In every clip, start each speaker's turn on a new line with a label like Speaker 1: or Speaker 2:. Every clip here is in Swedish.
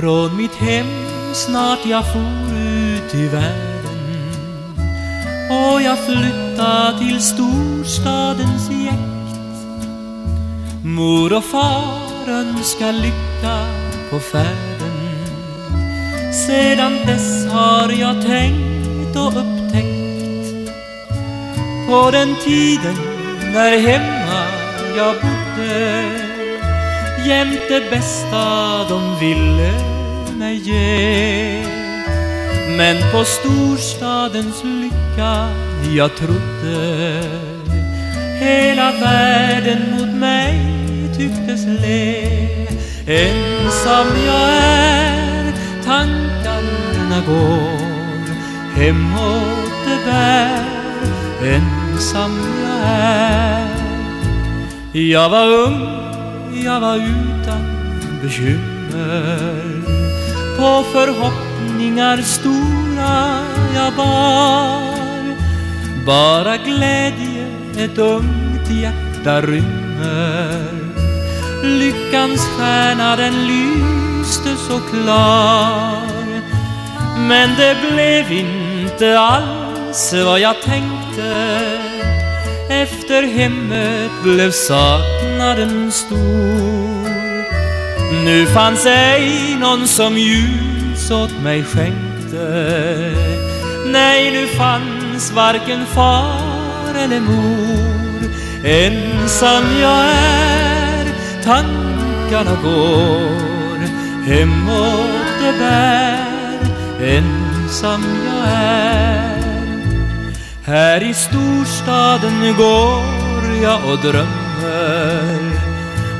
Speaker 1: Från mitt hem snart jag for ut i världen och jag flyttade till storstadens jäkt. Mor och far önskar lycka på färden. Sedan dess har jag tänkt och upptäckt på den tiden när hemma jag bodde jämt det bästa de ville mig ge. Men på storstadens lycka jag trodde Hela världen mot mig tycktes le. Ensam jag är, tankarna går Hemåt det bär, ensam jag är. Jag var ung, jag var utan bekymmer. På förhoppningar stora jag bar. Bara glädje ett ungt hjärta rymmer. Lyckans stjärna den lyste så klar. Men det blev inte alls vad jag tänkte. Efter hemmet blev saknaden stor. Nu fanns ej någon som ljus åt mig skänkte. Nej, nu fanns varken far eller mor. Ensam jag är, tankarna går. Hemåt det bär, ensam jag är. Här i storstaden går jag och drömmer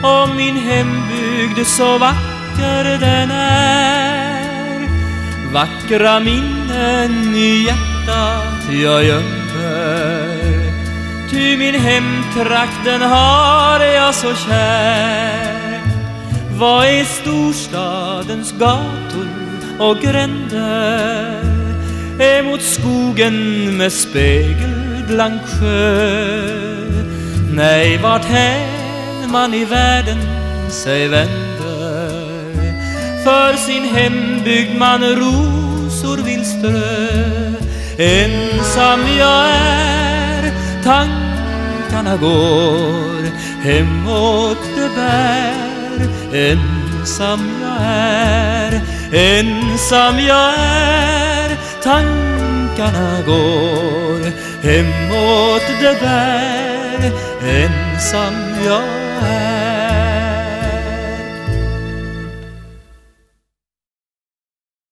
Speaker 1: Om min hembygd så vacker den är. Vackra minnen i hjärtat jag gömmer. Ty min hemtrakt den har jag så kär. Vad är storstadens gator och gränder? Emot skogen med spegelblank sjö. Nej, vart hän man i världen sig vänder För sin hembygd man rosor vill strö. Ensam jag är, tankarna går Hemåt det bär, ensam jag är Ensam jag är, tankarna går Hemåt det bär, ensam jag är.